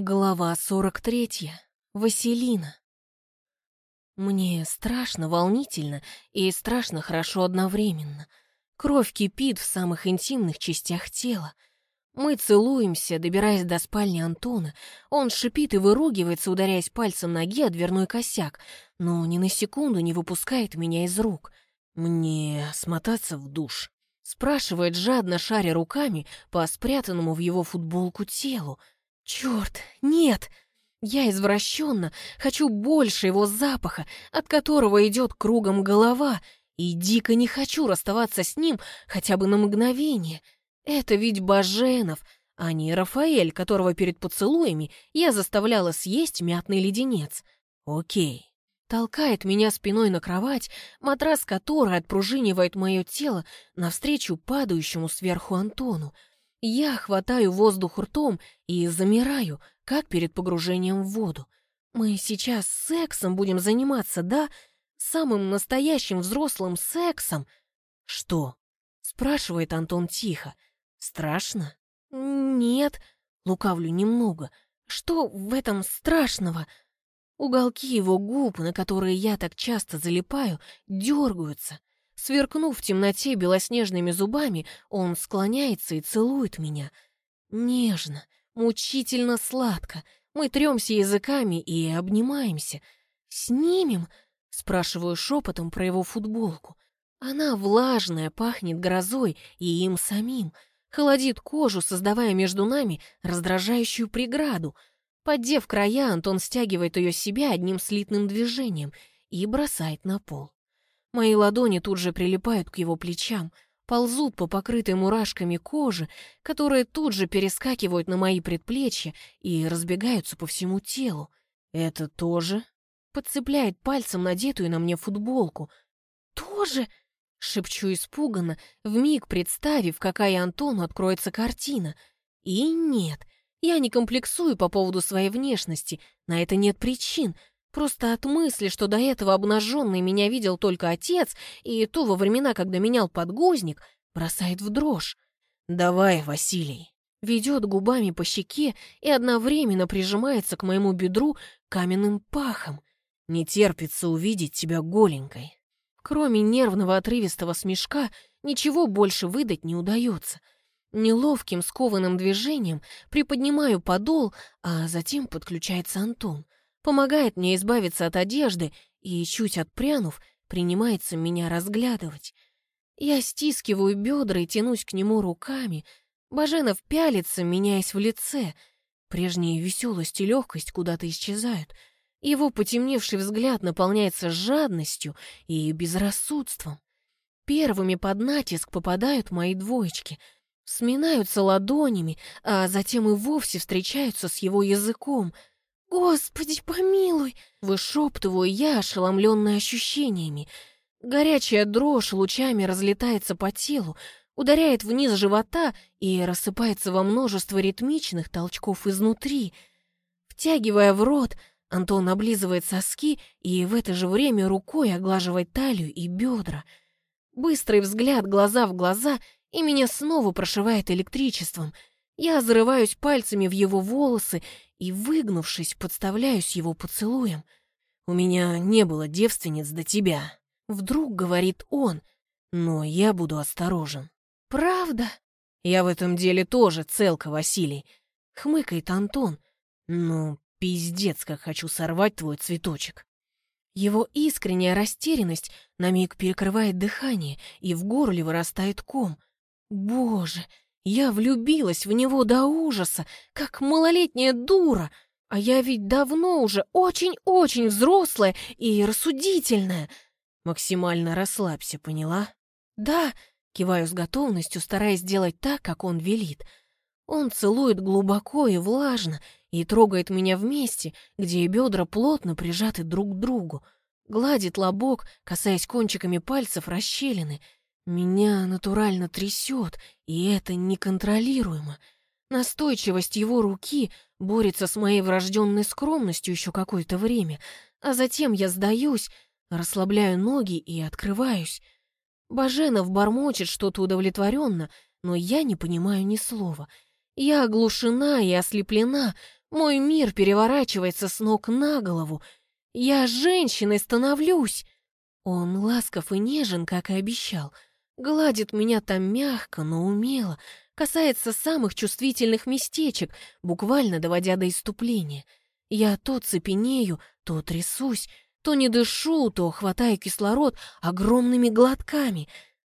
Глава 43. Василина. Мне страшно, волнительно и страшно хорошо одновременно. Кровь кипит в самых интимных частях тела. Мы целуемся, добираясь до спальни Антона. Он шипит и выругивается, ударяясь пальцем ноги о дверной косяк, но ни на секунду не выпускает меня из рук. «Мне смотаться в душ?» — спрашивает жадно, шаря руками по спрятанному в его футболку телу. Черт, нет! Я извращенно хочу больше его запаха, от которого идет кругом голова, и дико не хочу расставаться с ним хотя бы на мгновение. Это ведь Баженов, а не Рафаэль, которого перед поцелуями я заставляла съесть мятный леденец. Окей. Толкает меня спиной на кровать, матрас которой отпружинивает мое тело навстречу падающему сверху Антону — я хватаю воздух ртом и замираю, как перед погружением в воду. Мы сейчас сексом будем заниматься, да? Самым настоящим взрослым сексом. Что? Спрашивает Антон тихо. Страшно? Нет, лукавлю немного. Что в этом страшного? Уголки его губ, на которые я так часто залипаю, дергаются. Сверкнув в темноте белоснежными зубами, он склоняется и целует меня. Нежно, мучительно сладко. Мы тремся языками и обнимаемся. «Снимем?» — спрашиваю шепотом про его футболку. Она влажная, пахнет грозой и им самим. Холодит кожу, создавая между нами раздражающую преграду. Поддев края, Антон стягивает ее себя одним слитным движением и бросает на пол. Мои ладони тут же прилипают к его плечам, ползут по покрытой мурашками кожи, которые тут же перескакивают на мои предплечья и разбегаются по всему телу. Это тоже? Подцепляет пальцем надетую на мне футболку. Тоже? Шепчу испуганно, вмиг представив, какая Антону откроется картина. И нет, я не комплексую по поводу своей внешности, на это нет причин — Просто от мысли, что до этого обнаженный меня видел только отец, и то во времена, когда менял подгузник, бросает в дрожь. «Давай, Василий!» Ведет губами по щеке и одновременно прижимается к моему бедру каменным пахом. Не терпится увидеть тебя голенькой. Кроме нервного отрывистого смешка, ничего больше выдать не удается. Неловким скованным движением приподнимаю подол, а затем подключается Антон — помогает мне избавиться от одежды и, чуть отпрянув, принимается меня разглядывать. Я стискиваю бедра и тянусь к нему руками. Баженов пялится, меняясь в лице. Прежняя веселость и легкость куда-то исчезают. Его потемневший взгляд наполняется жадностью и безрассудством. Первыми под натиск попадают мои двоечки, сминаются ладонями, а затем и вовсе встречаются с его языком — «Господи, помилуй!» — вышептываю я, ошеломленная ощущениями. Горячая дрожь лучами разлетается по телу, ударяет вниз живота и рассыпается во множество ритмичных толчков изнутри. Втягивая в рот, Антон облизывает соски и в это же время рукой оглаживает талию и бедра. Быстрый взгляд глаза в глаза, и меня снова прошивает электричеством. Я зарываюсь пальцами в его волосы и, выгнувшись, подставляюсь его поцелуем. «У меня не было девственниц до тебя», — вдруг говорит он, «но я буду осторожен». «Правда?» «Я в этом деле тоже целка, Василий», — хмыкает Антон. «Ну, пиздец, как хочу сорвать твой цветочек». Его искренняя растерянность на миг перекрывает дыхание, и в горле вырастает ком. «Боже, я влюбилась в него до ужаса, как малолетняя дура, а я ведь давно уже очень-очень взрослая и рассудительная. Максимально расслабься, поняла? Да, киваю с готовностью, стараясь сделать так, как он велит. Он целует глубоко и влажно и трогает меня вместе, где бедра плотно прижаты друг к другу, гладит лобок, касаясь кончиками пальцев расщелины — меня натурально трясет, и это неконтролируемо. Настойчивость его руки борется с моей врожденной скромностью еще какое-то время, а затем я сдаюсь, расслабляю ноги и открываюсь. Баженов бормочет что-то удовлетворенно, но я не понимаю ни слова. Я оглушена и ослеплена, Мой мир переворачивается с ног на голову. Я женщиной становлюсь. Он ласков и нежен, как и обещал. Гладит меня там мягко, но умело, касается самых чувствительных местечек, буквально доводя до иступления. Я то цепенею, то трясусь, то не дышу, то хватаю кислород огромными глотками.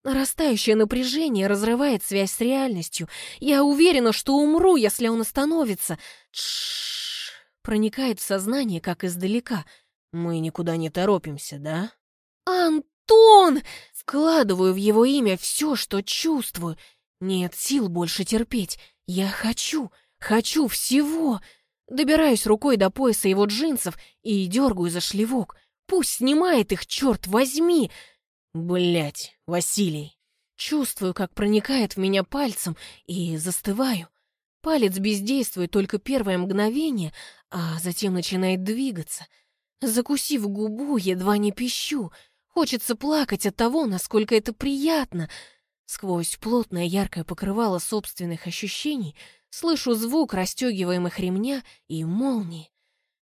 Нарастающее напряжение разрывает связь с реальностью. Я уверена, что умру, если он остановится. Тш проникает в сознание, как издалека. Мы никуда не торопимся, да? Антон! Вкладываю в его имя все, что чувствую. Нет сил больше терпеть. Я хочу, хочу всего. Добираюсь рукой до пояса его джинсов и дергаю за шлевок. Пусть снимает их, черт возьми! Блять, Василий. Чувствую, как проникает в меня пальцем, и застываю. Палец бездействует только первое мгновение, а затем начинает двигаться. Закусив губу, едва не пищу. Хочется плакать от того, насколько это приятно. Сквозь плотное яркое покрывало собственных ощущений слышу звук расстегиваемых ремня и молнии.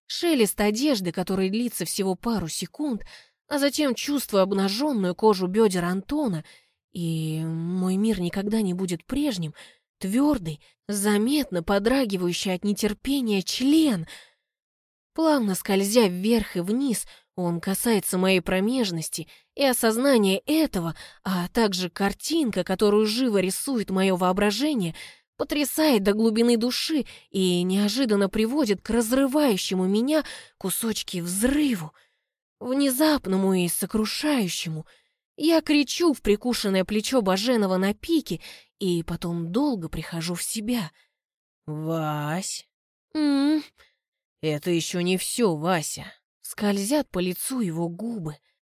Шелест одежды, который длится всего пару секунд, а затем чувствую обнаженную кожу бедер Антона, и мой мир никогда не будет прежним, твердый, заметно подрагивающий от нетерпения член. Плавно скользя вверх и вниз, он касается моей промежности, и осознание этого, а также картинка, которую живо рисует мое воображение — потрясает до глубины души и неожиданно приводит к разрывающему меня кусочки взрыву, внезапному и сокрушающему. Я кричу в прикушенное плечо Баженова на пике и потом долго прихожу в себя. «Вась!» «М-м-м!» «Это еще не все, Вася!» Скользят по лицу его губы.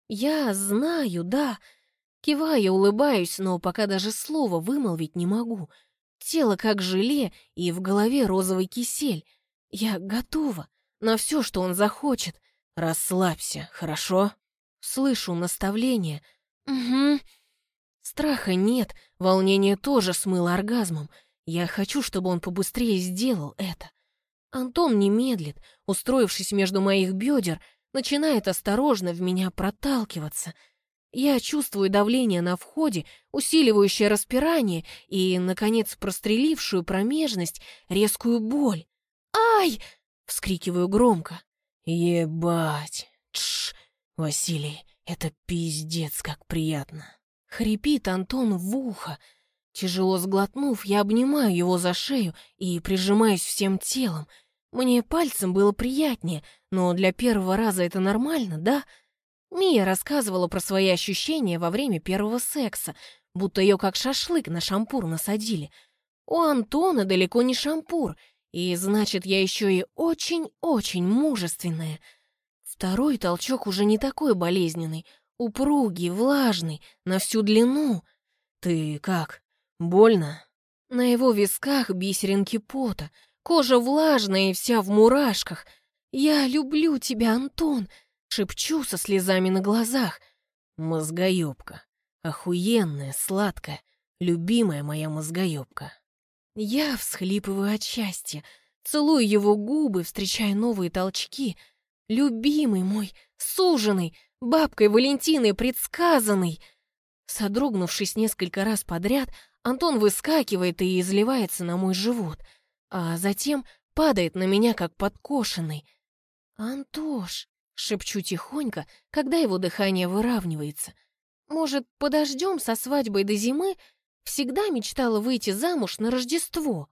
«Я знаю, да!» Киваю, улыбаюсь, но пока даже слова вымолвить не могу — Тело как желе и в голове розовый кисель. Я готова на все, что он захочет. Расслабься, хорошо? Слышу наставление. Угу. Страха нет, волнение тоже смыло оргазмом. Я хочу, чтобы он побыстрее сделал это. Антон не медлит, устроившись между моих бедер, начинает осторожно в меня проталкиваться — я чувствую давление на входе, усиливающее распирание и, наконец, прострелившую промежность, резкую боль. «Ай!» — вскрикиваю громко. «Ебать! Тш! Василий, это пиздец как приятно!» Хрипит Антон в ухо. Тяжело сглотнув, я обнимаю его за шею и прижимаюсь всем телом. Мне пальцем было приятнее, но для первого раза это нормально, да?» Мия рассказывала про свои ощущения во время первого секса, будто ее как шашлык на шампур насадили. У Антона далеко не шампур, и значит, я еще и очень-очень мужественная. Второй толчок уже не такой болезненный, упругий, влажный, на всю длину. «Ты как? Больно?» На его висках бисеринки пота, кожа влажная и вся в мурашках. «Я люблю тебя, Антон!» Шепчу со слезами на глазах. Мозгоебка. Охуенная, сладкая, любимая моя мозгоебка. Я всхлипываю от счастья, целую его губы, встречая новые толчки. Любимый мой, суженый, бабкой Валентиной предсказанный. Содрогнувшись несколько раз подряд, Антон выскакивает и изливается на мой живот, а затем падает на меня, как подкошенный. «Антош!» Шепчу тихонько, когда его дыхание выравнивается. Может, подождем со свадьбой до зимы? Всегда мечтала выйти замуж на Рождество.